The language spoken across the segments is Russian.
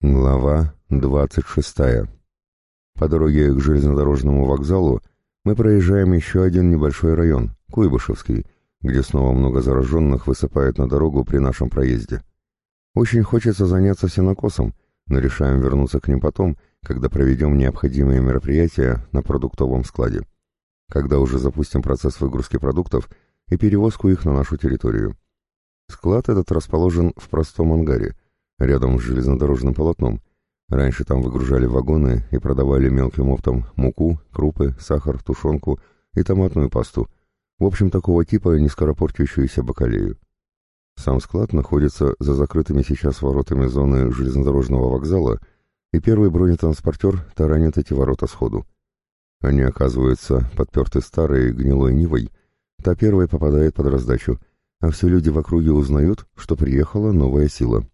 Глава 26. По дороге к железнодорожному вокзалу мы проезжаем еще один небольшой район, Куйбышевский, где снова много зараженных высыпает на дорогу при нашем проезде. Очень хочется заняться сенокосом, но решаем вернуться к ним потом, когда проведем необходимые мероприятия на продуктовом складе. Когда уже запустим процесс выгрузки продуктов и перевозку их на нашу территорию. Склад этот расположен в простом ангаре – рядом с железнодорожным полотном. Раньше там выгружали вагоны и продавали мелким оптом муку, крупы, сахар, тушенку и томатную пасту. В общем, такого типа нескоропортящуюся бакалею. Сам склад находится за закрытыми сейчас воротами зоны железнодорожного вокзала, и первый бронетранспортер таранит эти ворота сходу. Они оказываются подперты старой гнилой нивой, та первая попадает под раздачу, а все люди в округе узнают, что приехала новая сила.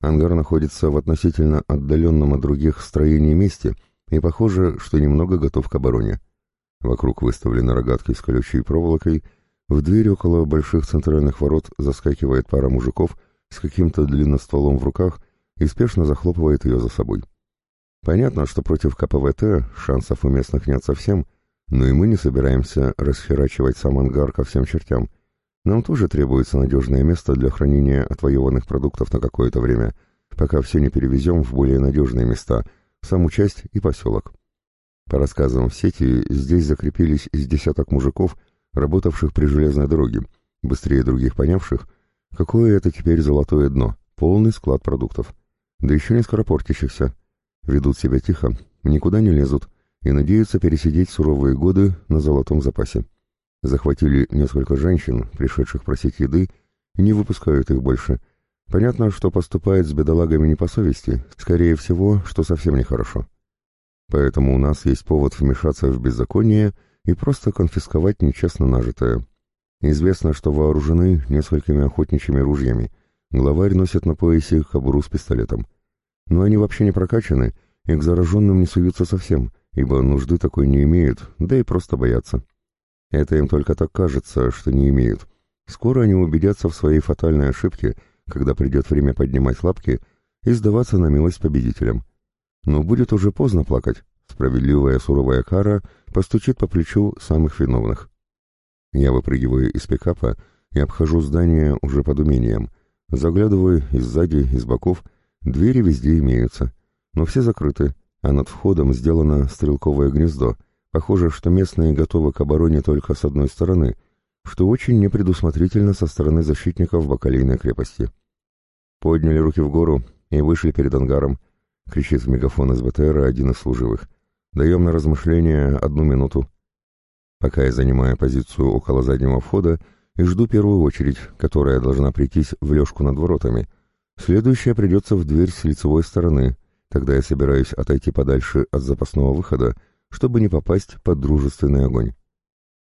Ангар находится в относительно отдаленном от других строений месте и похоже, что немного готов к обороне. Вокруг выставлены рогатки с колючей проволокой, в дверь около больших центральных ворот заскакивает пара мужиков с каким-то длинностволом в руках и спешно захлопывает ее за собой. Понятно, что против КПВТ шансов у местных нет совсем, но и мы не собираемся расхерачивать сам ангар ко всем чертям. Нам тоже требуется надежное место для хранения отвоеванных продуктов на какое-то время, пока все не перевезем в более надежные места, саму часть и поселок. По рассказам в сети, здесь закрепились из десяток мужиков, работавших при железной дороге, быстрее других понявших, какое это теперь золотое дно, полный склад продуктов. Да еще не скоропортящихся. Ведут себя тихо, никуда не лезут и надеются пересидеть суровые годы на золотом запасе. Захватили несколько женщин, пришедших просить еды, и не выпускают их больше. Понятно, что поступает с бедолагами не по совести, скорее всего, что совсем нехорошо. Поэтому у нас есть повод вмешаться в беззаконие и просто конфисковать нечестно нажитое. Известно, что вооружены несколькими охотничьими ружьями. Главарь носит на поясе кобуру с пистолетом. Но они вообще не прокачаны и к зараженным не суются совсем, ибо нужды такой не имеют, да и просто боятся. Это им только так кажется, что не имеют. Скоро они убедятся в своей фатальной ошибке, когда придет время поднимать лапки и сдаваться на милость победителям. Но будет уже поздно плакать. Справедливая суровая кара постучит по плечу самых виновных. Я выпрыгиваю из пикапа и обхожу здание уже под умением. Заглядываю и сзади, и с боков. Двери везде имеются, но все закрыты, а над входом сделано стрелковое гнездо, Похоже, что местные готовы к обороне только с одной стороны, что очень непредусмотрительно со стороны защитников Бакалейной крепости. Подняли руки в гору и вышли перед ангаром, кричит в мегафон из БТР один из служивых. Даем на размышление одну минуту. Пока я занимаю позицию около заднего входа и жду первую очередь, которая должна прийтись в лёжку над воротами. Следующая придется в дверь с лицевой стороны, тогда я собираюсь отойти подальше от запасного выхода, чтобы не попасть под дружественный огонь.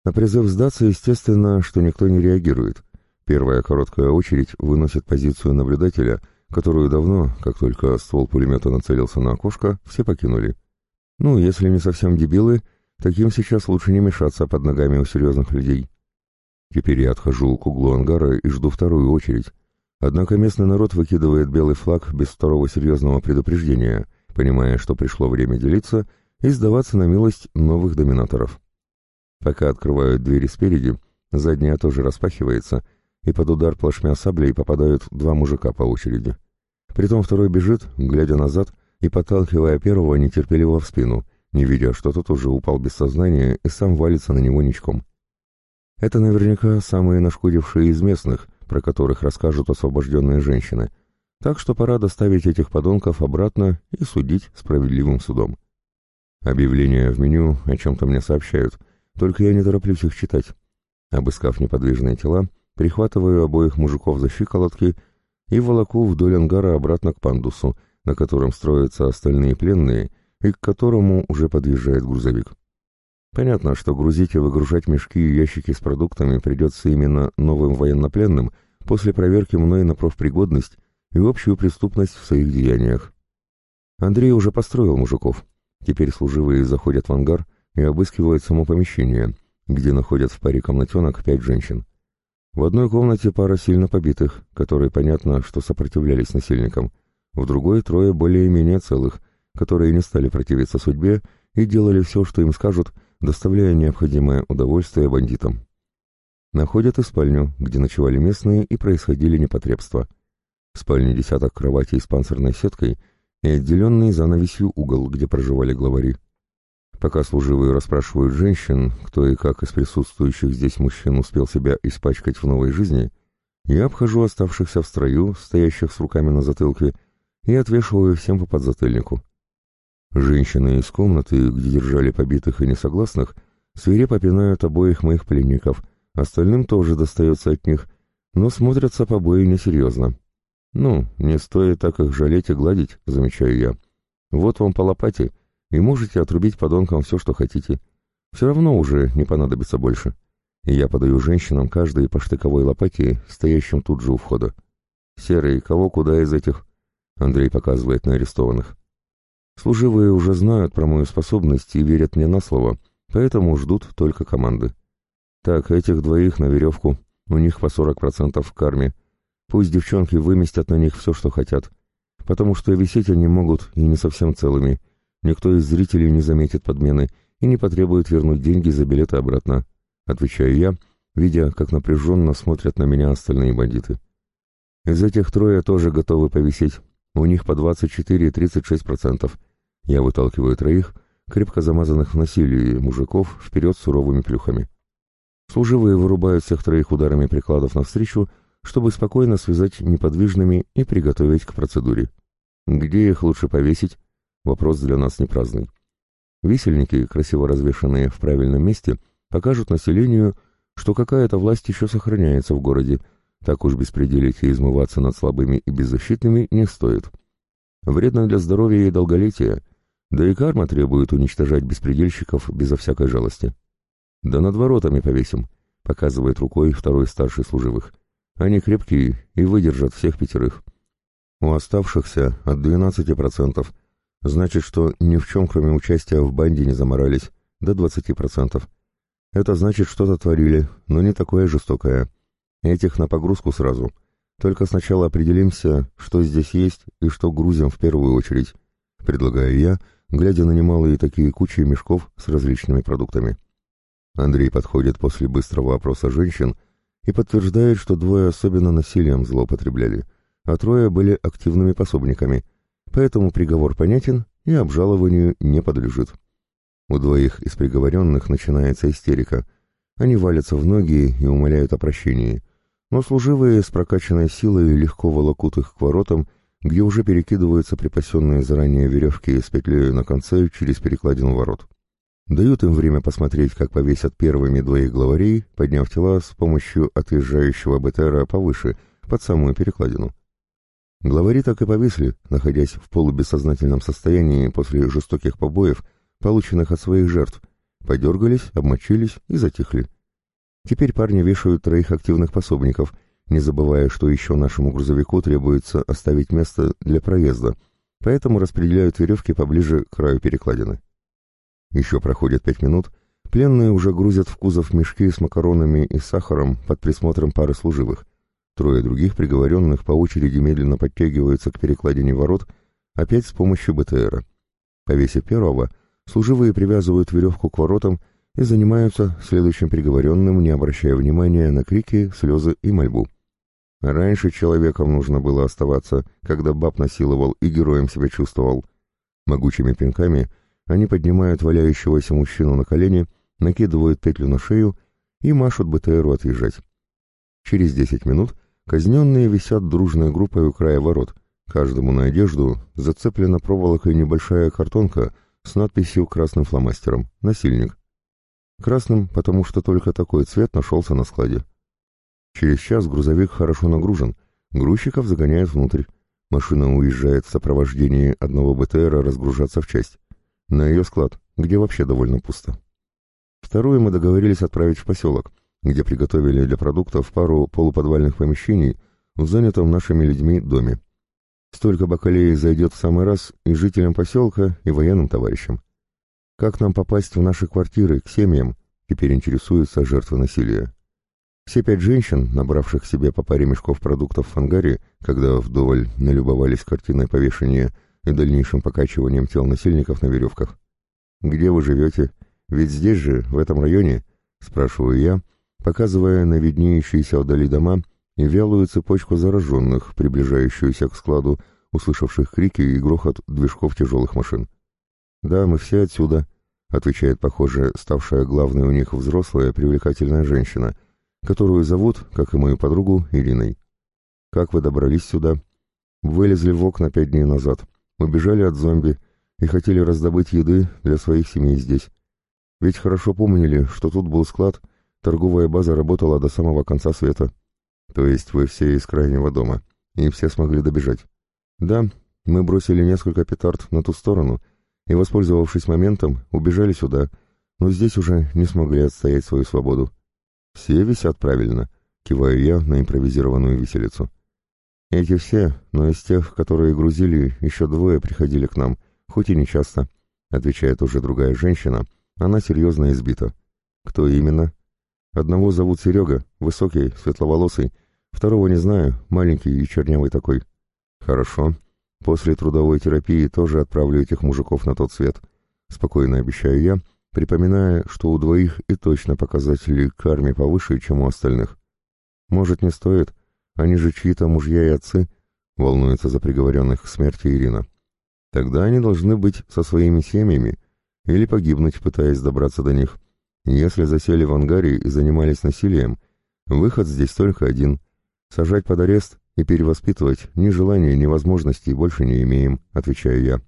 На призыв сдаться, естественно, что никто не реагирует. Первая короткая очередь выносит позицию наблюдателя, которую давно, как только ствол пулемета нацелился на окошко, все покинули. Ну, если не совсем дебилы, таким сейчас лучше не мешаться под ногами у серьезных людей. Теперь я отхожу к углу ангара и жду вторую очередь. Однако местный народ выкидывает белый флаг без второго серьезного предупреждения, понимая, что пришло время делиться и сдаваться на милость новых доминаторов. Пока открывают двери спереди, задняя тоже распахивается, и под удар плашмя саблей попадают два мужика по очереди. Притом второй бежит, глядя назад и подталкивая первого нетерпеливо в спину, не видя, что тот уже упал без сознания и сам валится на него ничком. Это наверняка самые нашкодившие из местных, про которых расскажут освобожденные женщины, так что пора доставить этих подонков обратно и судить справедливым судом. Объявления в меню о чем-то мне сообщают, только я не тороплюсь их читать. Обыскав неподвижные тела, прихватываю обоих мужиков за щиколотки и волоку вдоль ангара обратно к пандусу, на котором строятся остальные пленные и к которому уже подъезжает грузовик. Понятно, что грузить и выгружать мешки и ящики с продуктами придется именно новым военнопленным после проверки мной на профпригодность и общую преступность в своих деяниях. Андрей уже построил мужиков, Теперь служивые заходят в ангар и обыскивают само помещение, где находят в паре комнатенок пять женщин. В одной комнате пара сильно побитых, которые, понятно, что сопротивлялись насильникам. в другой трое более-менее целых, которые не стали противиться судьбе и делали все, что им скажут, доставляя необходимое удовольствие бандитам. Находят и спальню, где ночевали местные и происходили непотребства. В спальне десяток кроватей с панцирной сеткой и отделенный занавесью угол, где проживали главари. Пока служивые расспрашивают женщин, кто и как из присутствующих здесь мужчин успел себя испачкать в новой жизни, я обхожу оставшихся в строю, стоящих с руками на затылке, и отвешиваю всем по подзатыльнику. Женщины из комнаты, где держали побитых и несогласных, свирепо пинают обоих моих пленников, остальным тоже достается от них, но смотрятся побои несерьезно. «Ну, не стоит так их жалеть и гладить», — замечаю я. «Вот вам по лопате, и можете отрубить подонкам все, что хотите. Все равно уже не понадобится больше». И я подаю женщинам каждой по штыковой лопате, стоящим тут же у входа. «Серый, кого куда из этих?» Андрей показывает на арестованных. Служивые уже знают про мою способность и верят мне на слово, поэтому ждут только команды. Так, этих двоих на веревку, у них по 40% в карме. Пусть девчонки выместят на них все, что хотят, потому что висеть они могут и не совсем целыми. Никто из зрителей не заметит подмены и не потребует вернуть деньги за билеты обратно. Отвечаю я, видя, как напряженно смотрят на меня остальные бандиты. Из этих трое тоже готовы повисеть. У них по 24-36%. Я выталкиваю троих, крепко замазанных в насилии мужиков, вперед суровыми плюхами. Служивые вырубают всех троих ударами прикладов навстречу, чтобы спокойно связать неподвижными и приготовить к процедуре. Где их лучше повесить? Вопрос для нас не праздный. Висельники, красиво развешанные в правильном месте, покажут населению, что какая-то власть еще сохраняется в городе, так уж беспределить и измываться над слабыми и беззащитными не стоит. Вредно для здоровья и долголетия, да и карма требует уничтожать беспредельщиков безо всякой жалости. «Да над воротами повесим», — показывает рукой второй старший служивых. «Они крепкие и выдержат всех пятерых. У оставшихся от 12%, значит, что ни в чем, кроме участия в банде, не заморались, до 20%. Это значит, что-то творили, но не такое жестокое. Этих на погрузку сразу. Только сначала определимся, что здесь есть и что грузим в первую очередь», — предлагаю я, глядя на немалые такие кучи мешков с различными продуктами. Андрей подходит после быстрого опроса женщин и подтверждает, что двое особенно насилием злоупотребляли, а трое были активными пособниками, поэтому приговор понятен и обжалованию не подлежит. У двоих из приговоренных начинается истерика. Они валятся в ноги и умоляют о прощении, но служивые с прокачанной силой легко волокут их к воротам, где уже перекидываются припасенные заранее веревки с петлей на конце через перекладину ворот. Дают им время посмотреть, как повесят первыми двоих главарей, подняв тела с помощью отъезжающего БТРа повыше, под самую перекладину. Главари так и повисли, находясь в полубессознательном состоянии после жестоких побоев, полученных от своих жертв, подергались, обмочились и затихли. Теперь парни вешают троих активных пособников, не забывая, что еще нашему грузовику требуется оставить место для проезда, поэтому распределяют веревки поближе к краю перекладины. Еще проходит пять минут, пленные уже грузят в кузов мешки с макаронами и сахаром под присмотром пары служивых. Трое других приговоренных по очереди медленно подтягиваются к перекладине ворот, опять с помощью БТРа. Повесив первого, служивые привязывают веревку к воротам и занимаются следующим приговоренным, не обращая внимания на крики, слезы и мольбу. Раньше человеком нужно было оставаться, когда баб насиловал и героем себя чувствовал. Могучими пинками — они поднимают валяющегося мужчину на колени, накидывают петлю на шею и машут БТРу отъезжать. Через десять минут казненные висят дружной группой у края ворот. Каждому на одежду зацеплена проволокой небольшая картонка с надписью красным фломастером «Насильник». Красным, потому что только такой цвет нашелся на складе. Через час грузовик хорошо нагружен, грузчиков загоняют внутрь. Машина уезжает в сопровождении одного БТРа разгружаться в часть на ее склад, где вообще довольно пусто. Вторую мы договорились отправить в поселок, где приготовили для продуктов пару полуподвальных помещений в занятом нашими людьми доме. Столько бакалеи зайдет в самый раз и жителям поселка, и военным товарищам. Как нам попасть в наши квартиры, к семьям, теперь интересуются жертвы насилия. Все пять женщин, набравших себе по паре мешков продуктов в ангаре, когда вдоволь налюбовались картиной повешения и дальнейшим покачиванием тел насильников на веревках. «Где вы живете? Ведь здесь же, в этом районе?» — спрашиваю я, показывая на виднеющиеся вдали дома и вялую цепочку зараженных, приближающуюся к складу, услышавших крики и грохот движков тяжелых машин. «Да, мы все отсюда», — отвечает, похоже, ставшая главной у них взрослая привлекательная женщина — которую зовут, как и мою подругу, Ириной. Как вы добрались сюда? Вылезли в окна пять дней назад, убежали от зомби и хотели раздобыть еды для своих семей здесь. Ведь хорошо помнили, что тут был склад, торговая база работала до самого конца света. То есть вы все из крайнего дома, и все смогли добежать. Да, мы бросили несколько петард на ту сторону и, воспользовавшись моментом, убежали сюда, но здесь уже не смогли отстоять свою свободу. «Все висят правильно», — киваю я на импровизированную виселицу. «Эти все, но из тех, которые грузили, еще двое приходили к нам, хоть и не часто», — отвечает уже другая женщина. Она серьезно избита. «Кто именно?» «Одного зовут Серега, высокий, светловолосый, второго не знаю, маленький и чернявый такой». «Хорошо. После трудовой терапии тоже отправлю этих мужиков на тот свет», — спокойно обещаю я, — припоминая, что у двоих и точно показатели карме повыше, чем у остальных. Может, не стоит? Они же чьи-то мужья и отцы, волнуется за приговоренных к смерти Ирина. Тогда они должны быть со своими семьями или погибнуть, пытаясь добраться до них. Если засели в ангаре и занимались насилием, выход здесь только один — сажать под арест и перевоспитывать ни желания, ни возможностей больше не имеем, отвечаю я.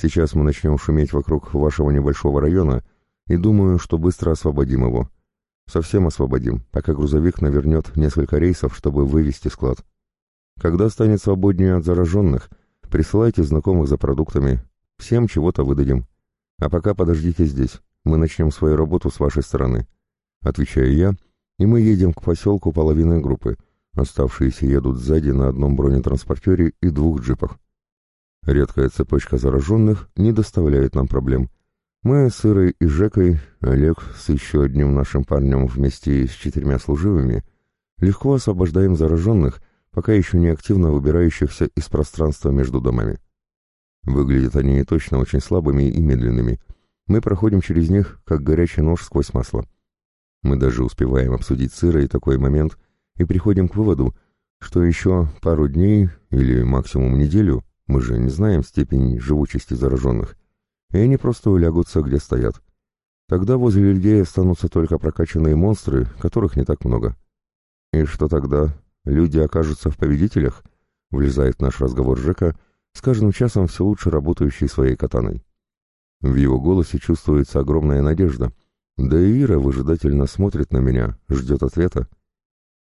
Сейчас мы начнем шуметь вокруг вашего небольшого района и думаю, что быстро освободим его. Совсем освободим, пока грузовик навернет несколько рейсов, чтобы вывести склад. Когда станет свободнее от зараженных, присылайте знакомых за продуктами. Всем чего-то выдадим. А пока подождите здесь, мы начнем свою работу с вашей стороны. Отвечаю я, и мы едем к поселку половиной группы. Оставшиеся едут сзади на одном бронетранспортере и двух джипах. Редкая цепочка зараженных не доставляет нам проблем. Мы с Ирой и Жекой, Олег с еще одним нашим парнем вместе с четырьмя служивыми, легко освобождаем зараженных, пока еще не активно выбирающихся из пространства между домами. Выглядят они точно очень слабыми и медленными. Мы проходим через них, как горячий нож сквозь масло. Мы даже успеваем обсудить с Ирой такой момент и приходим к выводу, что еще пару дней или максимум неделю мы же не знаем степень живучести зараженных. И они просто улягутся, где стоят. Тогда возле людей останутся только прокачанные монстры, которых не так много. И что тогда? Люди окажутся в победителях? Влезает наш разговор Жека, с каждым часом все лучше работающий своей катаной. В его голосе чувствуется огромная надежда. Да и Ира выжидательно смотрит на меня, ждет ответа.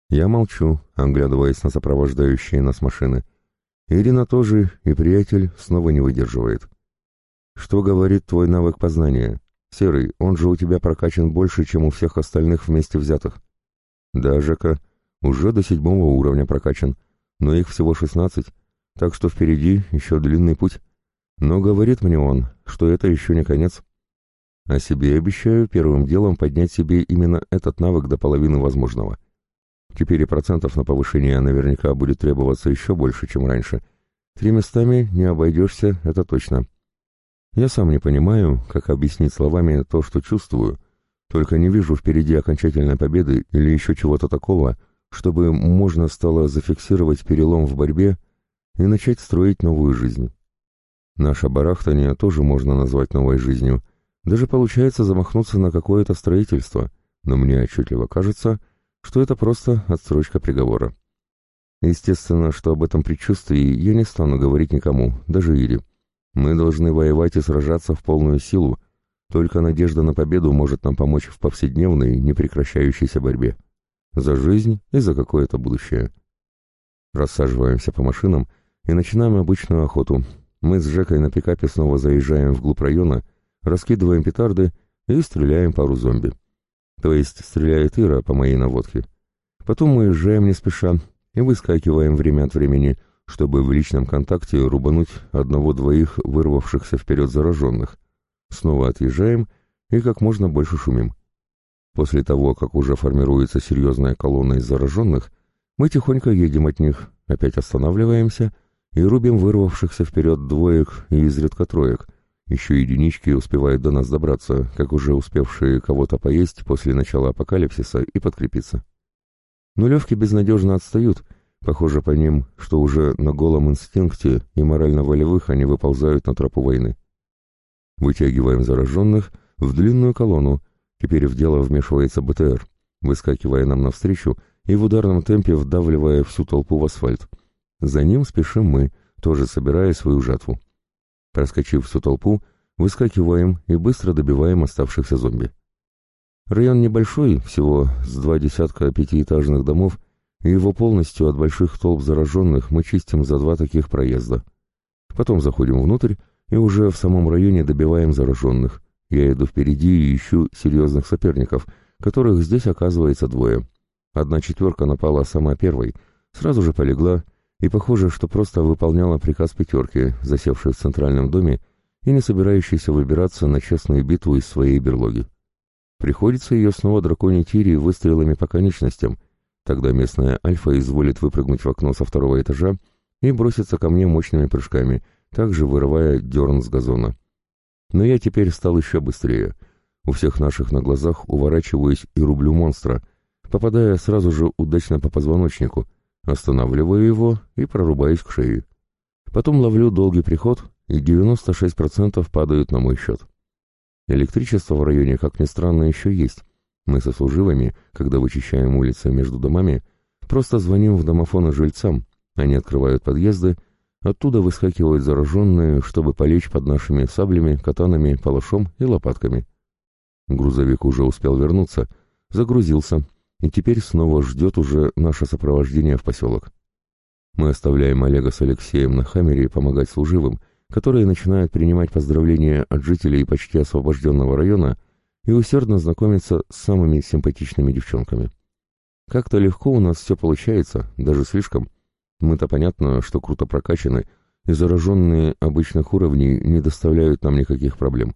Я молчу, оглядываясь на сопровождающие нас машины. Ирина тоже, и приятель снова не выдерживает. Что говорит твой навык познания? Серый, он же у тебя прокачан больше, чем у всех остальных вместе взятых. Да, Жека, уже до седьмого уровня прокачан, но их всего шестнадцать, так что впереди еще длинный путь. Но говорит мне он, что это еще не конец. А себе обещаю первым делом поднять себе именно этот навык до половины возможного. Теперь процентов на повышение наверняка будет требоваться еще больше, чем раньше. Три местами не обойдешься, это точно. Я сам не понимаю, как объяснить словами то, что чувствую, только не вижу впереди окончательной победы или еще чего-то такого, чтобы можно стало зафиксировать перелом в борьбе и начать строить новую жизнь. Наше барахтание тоже можно назвать новой жизнью. Даже получается замахнуться на какое-то строительство, но мне отчетливо кажется, что это просто отсрочка приговора. Естественно, что об этом предчувствии я не стану говорить никому, даже Ире. Мы должны воевать и сражаться в полную силу, только надежда на победу может нам помочь в повседневной, непрекращающейся борьбе. За жизнь и за какое-то будущее. Рассаживаемся по машинам и начинаем обычную охоту. Мы с Жекой на пикапе снова заезжаем вглубь района, раскидываем петарды и стреляем пару зомби. То есть стреляет Ира по моей наводке. Потом мы уезжаем не спеша и выскакиваем время от времени, чтобы в личном контакте рубануть одного-двоих вырвавшихся вперед зараженных. Снова отъезжаем и как можно больше шумим. После того, как уже формируется серьезная колонна из зараженных, мы тихонько едем от них, опять останавливаемся и рубим вырвавшихся вперед двоек и изредка троек. Еще единички успевают до нас добраться, как уже успевшие кого-то поесть после начала апокалипсиса и подкрепиться. Нулевки безнадежно отстают, похоже по ним, что уже на голом инстинкте и морально-волевых они выползают на тропу войны. Вытягиваем зараженных в длинную колонну, теперь в дело вмешивается БТР, выскакивая нам навстречу и в ударном темпе вдавливая всю толпу в асфальт. За ним спешим мы, тоже собирая свою жатву. Проскочив всю толпу, выскакиваем и быстро добиваем оставшихся зомби. Район небольшой, всего с два десятка пятиэтажных домов, и его полностью от больших толп зараженных мы чистим за два таких проезда. Потом заходим внутрь и уже в самом районе добиваем зараженных. Я иду впереди и ищу серьезных соперников, которых здесь оказывается двое. Одна четверка напала сама первой, сразу же полегла, и похоже, что просто выполняла приказ пятерки, засевшей в центральном доме и не собирающейся выбираться на честную битву из своей берлоги. Приходится ее снова драконить тире выстрелами по конечностям. Тогда местная альфа изволит выпрыгнуть в окно со второго этажа и броситься ко мне мощными прыжками, также вырывая дерн с газона. Но я теперь стал еще быстрее. У всех наших на глазах уворачиваюсь и рублю монстра, попадая сразу же удачно по позвоночнику, останавливаю его и прорубаюсь к шее. Потом ловлю долгий приход, и 96% падают на мой счет. Электричество в районе, как ни странно, еще есть. Мы со служивыми, когда вычищаем улицы между домами, просто звоним в домофоны жильцам, они открывают подъезды, оттуда выскакивают зараженные, чтобы полечь под нашими саблями, катанами, палашом и лопатками. Грузовик уже успел вернуться, загрузился, и теперь снова ждет уже наше сопровождение в поселок. Мы оставляем Олега с Алексеем на Хаммере помогать служивым, которые начинают принимать поздравления от жителей почти освобожденного района и усердно знакомиться с самыми симпатичными девчонками. Как-то легко у нас все получается, даже слишком. Мы-то понятно, что круто прокачаны, и зараженные обычных уровней не доставляют нам никаких проблем.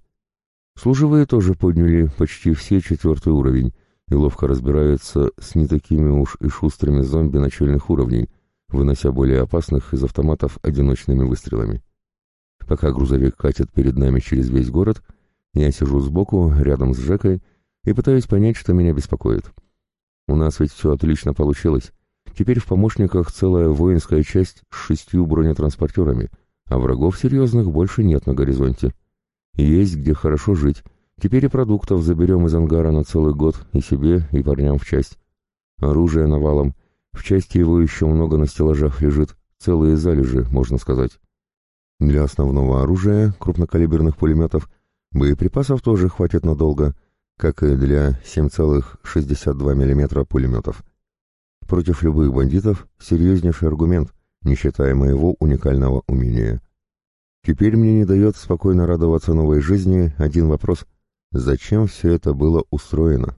Служивые тоже подняли почти все четвертый уровень и ловко разбираются с не такими уж и шустрыми зомби начальных уровней, вынося более опасных из автоматов одиночными выстрелами. Пока грузовик катит перед нами через весь город, я сижу сбоку, рядом с Жекой, и пытаюсь понять, что меня беспокоит. У нас ведь все отлично получилось. Теперь в помощниках целая воинская часть с шестью бронетранспортерами, а врагов серьезных больше нет на горизонте. Есть где хорошо жить. Теперь и продуктов заберем из ангара на целый год и себе, и парням в часть. Оружие навалом. В части его еще много на стеллажах лежит. Целые залежи, можно сказать. Для основного оружия, крупнокалиберных пулеметов, боеприпасов тоже хватит надолго, как и для 7,62 мм пулеметов. Против любых бандитов серьезнейший аргумент, не считая моего уникального умения. Теперь мне не дает спокойно радоваться новой жизни один вопрос. Зачем все это было устроено?